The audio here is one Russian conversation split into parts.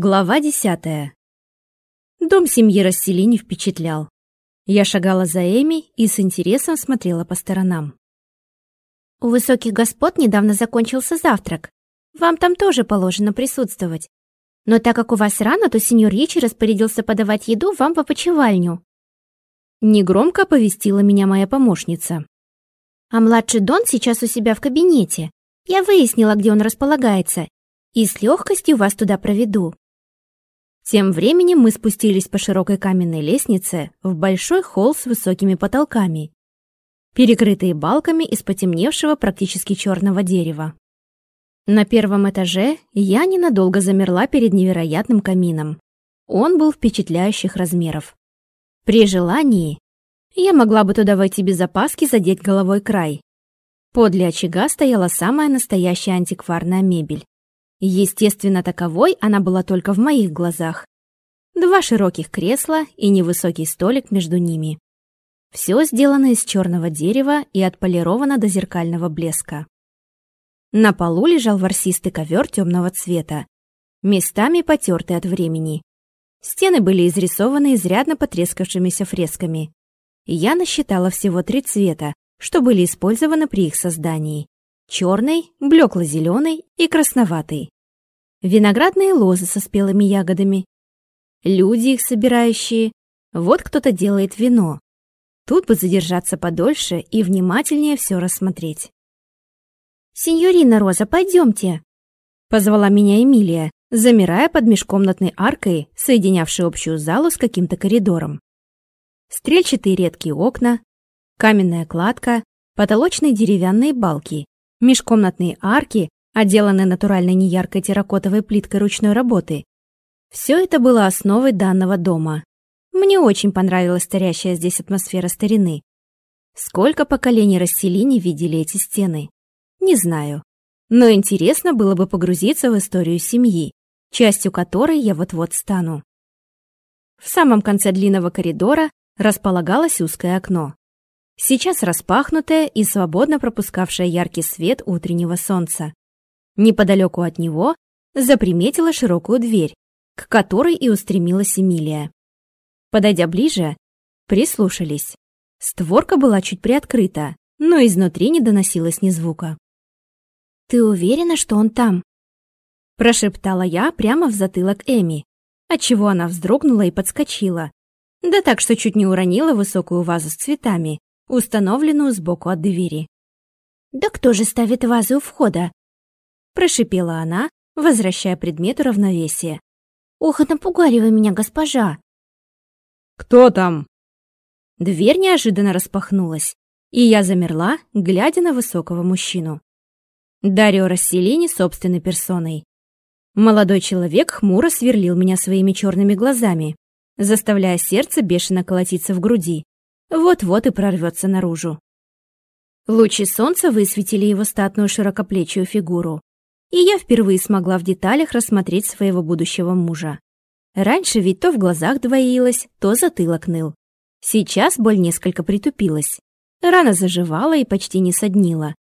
Глава десятая. Дом семьи Рассели не впечатлял. Я шагала за Эми и с интересом смотрела по сторонам. «У высоких господ недавно закончился завтрак. Вам там тоже положено присутствовать. Но так как у вас рано, то сеньор Ричи распорядился подавать еду вам в опочивальню». Негромко оповестила меня моя помощница. «А младший Дон сейчас у себя в кабинете. Я выяснила, где он располагается, и с легкостью вас туда проведу». Тем временем мы спустились по широкой каменной лестнице в большой холл с высокими потолками, перекрытые балками из потемневшего практически черного дерева. На первом этаже я ненадолго замерла перед невероятным камином. Он был впечатляющих размеров. При желании я могла бы туда войти без опаски задеть головой край. Подле очага стояла самая настоящая антикварная мебель. Естественно, таковой она была только в моих глазах. Два широких кресла и невысокий столик между ними. Все сделано из черного дерева и отполировано до зеркального блеска. На полу лежал ворсистый ковер темного цвета, местами потертый от времени. Стены были изрисованы изрядно потрескавшимися фресками. Я насчитала всего три цвета, что были использованы при их создании черный, блекло-зеленый и красноватый. Виноградные лозы со спелыми ягодами. Люди их собирающие. Вот кто-то делает вино. Тут бы задержаться подольше и внимательнее все рассмотреть. «Синьорина Роза, пойдемте!» Позвала меня Эмилия, замирая под межкомнатной аркой, соединявшей общую залу с каким-то коридором. Стрельчатые редкие окна, каменная кладка, потолочные деревянные балки, межкомнатные арки, отделанные натуральной неяркой терракотовой плиткой ручной работы. Все это было основой данного дома. Мне очень понравилась старящая здесь атмосфера старины. Сколько поколений расселений видели эти стены? Не знаю. Но интересно было бы погрузиться в историю семьи, частью которой я вот-вот стану. В самом конце длинного коридора располагалось узкое окно сейчас распахнутое и свободно пропускавшее яркий свет утреннего солнца. Неподалеку от него заприметила широкую дверь, к которой и устремилась Эмилия. Подойдя ближе, прислушались. Створка была чуть приоткрыта, но изнутри не доносилось ни звука. «Ты уверена, что он там?» Прошептала я прямо в затылок Эми, отчего она вздрогнула и подскочила. Да так, что чуть не уронила высокую вазу с цветами, установленную сбоку от двери. «Да кто же ставит вазы у входа?» Прошипела она, возвращая предмету равновесие. «Ох, напугали вы меня, госпожа!» «Кто там?» Дверь неожиданно распахнулась, и я замерла, глядя на высокого мужчину. Дарио Расселини собственной персоной. Молодой человек хмуро сверлил меня своими черными глазами, заставляя сердце бешено колотиться в груди вот-вот и прорвется наружу. Лучи солнца высветили его статную широкоплечую фигуру, и я впервые смогла в деталях рассмотреть своего будущего мужа. Раньше ведь то в глазах двоилось, то затылок ныл. Сейчас боль несколько притупилась. Рана заживала и почти не соднила.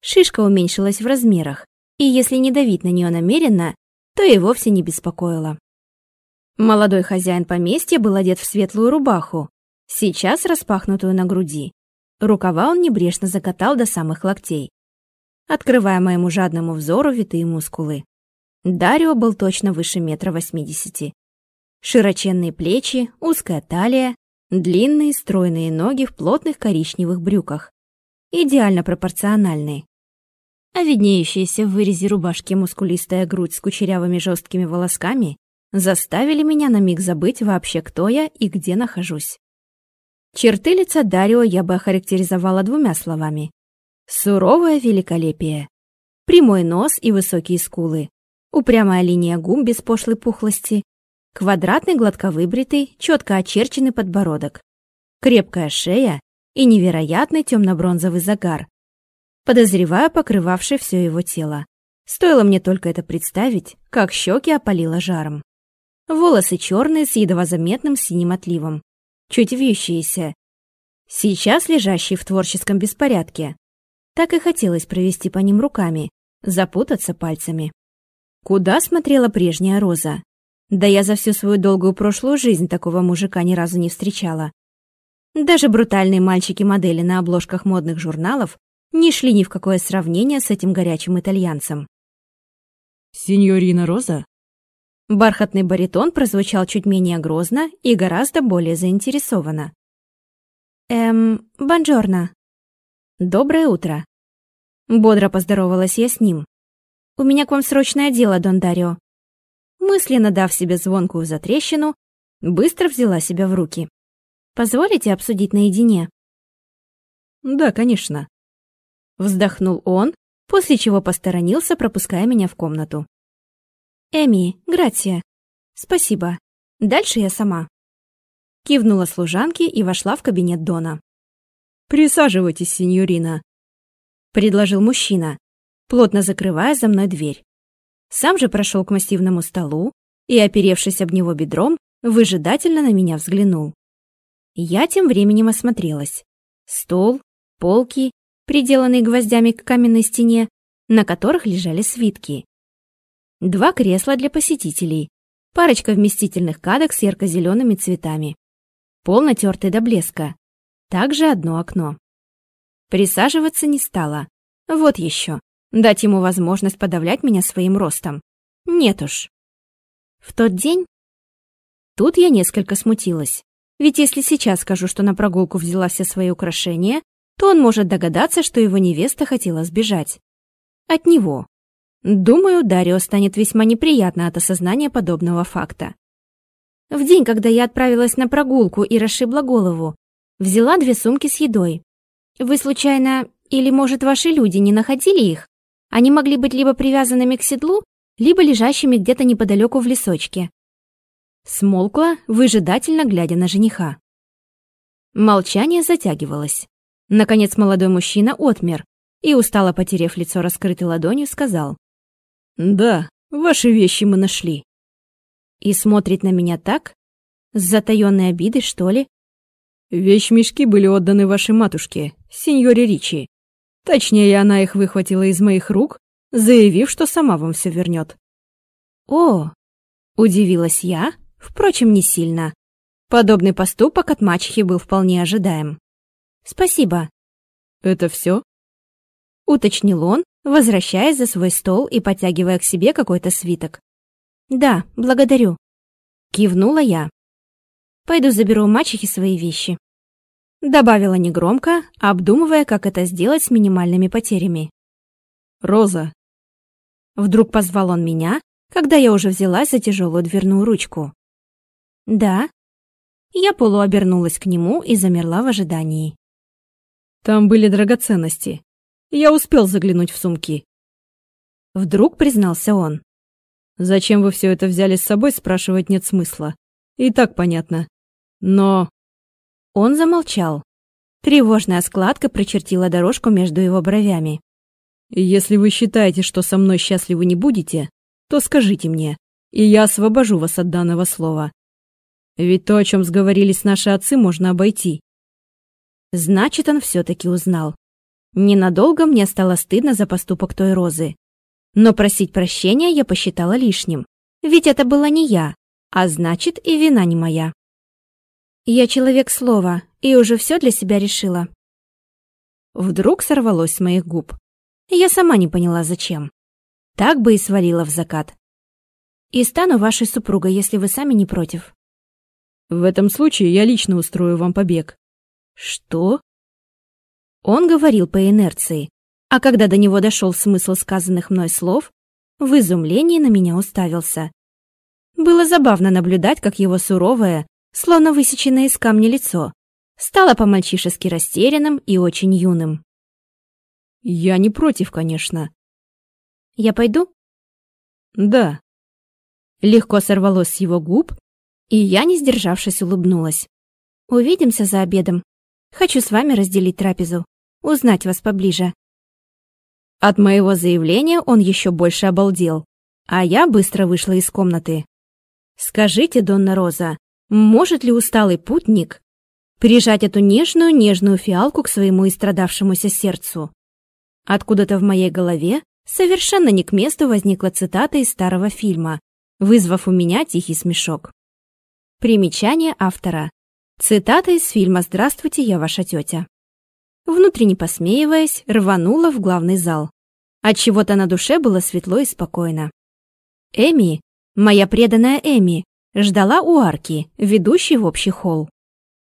Шишка уменьшилась в размерах, и если не давить на нее намеренно, то и вовсе не беспокоила. Молодой хозяин поместья был одет в светлую рубаху, сейчас распахнутую на груди. Рукава он небрежно закатал до самых локтей, открывая моему жадному взору витые мускулы. Дарио был точно выше метра восьмидесяти. Широченные плечи, узкая талия, длинные стройные ноги в плотных коричневых брюках. Идеально пропорциональные. А виднеющаяся в вырезе рубашки мускулистая грудь с кучерявыми жесткими волосками заставили меня на миг забыть вообще, кто я и где нахожусь. Черты лица Дарио я бы охарактеризовала двумя словами. Суровое великолепие. Прямой нос и высокие скулы. Упрямая линия губ без пошлой пухлости. Квадратный гладковыбритый, четко очерченный подбородок. Крепкая шея и невероятный темно-бронзовый загар. Подозреваю, покрывавший все его тело. Стоило мне только это представить, как щеки опалило жаром. Волосы черные с едва заметным синим отливом чуть вьющиеся, сейчас лежащие в творческом беспорядке. Так и хотелось провести по ним руками, запутаться пальцами. Куда смотрела прежняя роза? Да я за всю свою долгую прошлую жизнь такого мужика ни разу не встречала. Даже брутальные мальчики-модели на обложках модных журналов не шли ни в какое сравнение с этим горячим итальянцем. «Синьорина Роза?» Бархатный баритон прозвучал чуть менее грозно и гораздо более заинтересованно. «Эм, бонжорно». «Доброе утро». Бодро поздоровалась я с ним. «У меня к вам срочное дело, Дон Дарио». Мысленно дав себе звонкую затрещину, быстро взяла себя в руки. «Позволите обсудить наедине?» «Да, конечно». Вздохнул он, после чего посторонился, пропуская меня в комнату. «Эми, Грация. Спасибо. Дальше я сама». Кивнула служанке и вошла в кабинет Дона. «Присаживайтесь, сеньорина», — предложил мужчина, плотно закрывая за мной дверь. Сам же прошел к массивному столу и, оперевшись об него бедром, выжидательно на меня взглянул. Я тем временем осмотрелась. Стол, полки, приделанные гвоздями к каменной стене, на которых лежали свитки два кресла для посетителей, парочка вместительных кадок с ярко-зелеными цветами, пол натертый до блеска, также одно окно. Присаживаться не стала. Вот еще. Дать ему возможность подавлять меня своим ростом. Нет уж. В тот день... Тут я несколько смутилась. Ведь если сейчас скажу, что на прогулку взяла все свои украшения, то он может догадаться, что его невеста хотела сбежать. От него, Думаю, Дарио станет весьма неприятно от осознания подобного факта. В день, когда я отправилась на прогулку и расшибла голову, взяла две сумки с едой. Вы случайно, или, может, ваши люди не находили их? Они могли быть либо привязанными к седлу, либо лежащими где-то неподалеку в лесочке. Смолкла, выжидательно глядя на жениха. Молчание затягивалось. Наконец молодой мужчина отмер и, устало потерев лицо раскрытой ладонью, сказал. «Да, ваши вещи мы нашли». И смотрит на меня так? С затаённой обидой, что ли? Вещмешки были отданы вашей матушке, сеньоре Ричи. Точнее, она их выхватила из моих рук, заявив, что сама вам все вернет. О, удивилась я, впрочем, не сильно. Подобный поступок от мачехи был вполне ожидаем. Спасибо. Это все? Уточнил он, возвращаясь за свой стол и подтягивая к себе какой-то свиток. «Да, благодарю», — кивнула я. «Пойду заберу у мачехи свои вещи». Добавила негромко, обдумывая, как это сделать с минимальными потерями. «Роза!» Вдруг позвал он меня, когда я уже взялась за тяжелую дверную ручку. «Да». Я полуобернулась к нему и замерла в ожидании. «Там были драгоценности. Я успел заглянуть в сумки. Вдруг признался он. Зачем вы все это взяли с собой, спрашивать нет смысла. И так понятно. Но... Он замолчал. Тревожная складка прочертила дорожку между его бровями. «Если вы считаете, что со мной счастливы не будете, то скажите мне, и я освобожу вас от данного слова. Ведь то, о чем сговорились наши отцы, можно обойти». Значит, он все-таки узнал. Ненадолго мне стало стыдно за поступок той розы. Но просить прощения я посчитала лишним. Ведь это была не я, а значит и вина не моя. Я человек слова и уже все для себя решила. Вдруг сорвалось с моих губ. Я сама не поняла, зачем. Так бы и свалила в закат. И стану вашей супругой, если вы сами не против. В этом случае я лично устрою вам побег. Что? Он говорил по инерции, а когда до него дошел смысл сказанных мной слов, в изумлении на меня уставился. Было забавно наблюдать, как его суровое, словно высеченное из камня лицо, стало по-мальчишески растерянным и очень юным. «Я не против, конечно». «Я пойду?» «Да». Легко сорвалось с его губ, и я, не сдержавшись, улыбнулась. «Увидимся за обедом. Хочу с вами разделить трапезу» узнать вас поближе». От моего заявления он еще больше обалдел, а я быстро вышла из комнаты. «Скажите, Донна Роза, может ли усталый путник прижать эту нежную-нежную фиалку к своему истрадавшемуся сердцу?» Откуда-то в моей голове совершенно не к месту возникла цитата из старого фильма, вызвав у меня тихий смешок. Примечание автора. Цитата из фильма «Здравствуйте, я ваша тетя». Внутренне посмеиваясь, рванула в главный зал. От чего то на душе было светло и спокойно. Эми, моя преданная Эми, ждала у арки, ведущей в общий холл.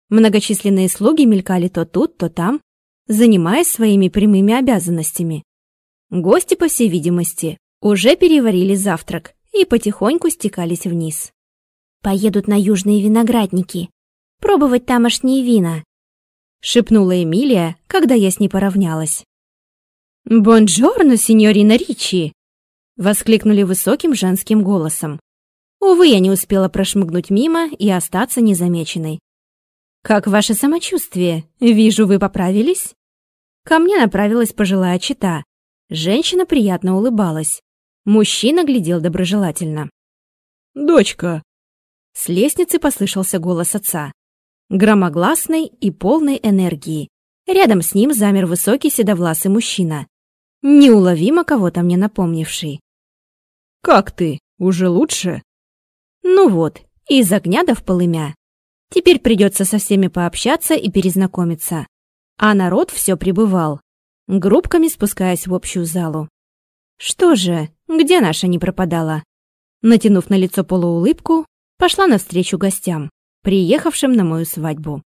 Многочисленные слуги мелькали то тут, то там, занимаясь своими прямыми обязанностями. Гости, по всей видимости, уже переварили завтрак и потихоньку стекались вниз. «Поедут на южные виноградники, пробовать тамошние вина», шепнула Эмилия, когда я с ней поравнялась. «Бонджорно, сеньорина Ричи!» воскликнули высоким женским голосом. Увы, я не успела прошмыгнуть мимо и остаться незамеченной. «Как ваше самочувствие? Вижу, вы поправились?» Ко мне направилась пожилая чита. Женщина приятно улыбалась. Мужчина глядел доброжелательно. «Дочка!» С лестницы послышался голос отца. Громогласный и полной энергии. Рядом с ним замер высокий седовласый мужчина. Неуловимо кого-то мне напомнивший. «Как ты? Уже лучше?» Ну вот, из огня до в полымя. Теперь придется со всеми пообщаться и перезнакомиться. А народ все прибывал, группками спускаясь в общую залу. Что же, где наша не пропадала? Натянув на лицо полуулыбку, пошла навстречу гостям, приехавшим на мою свадьбу.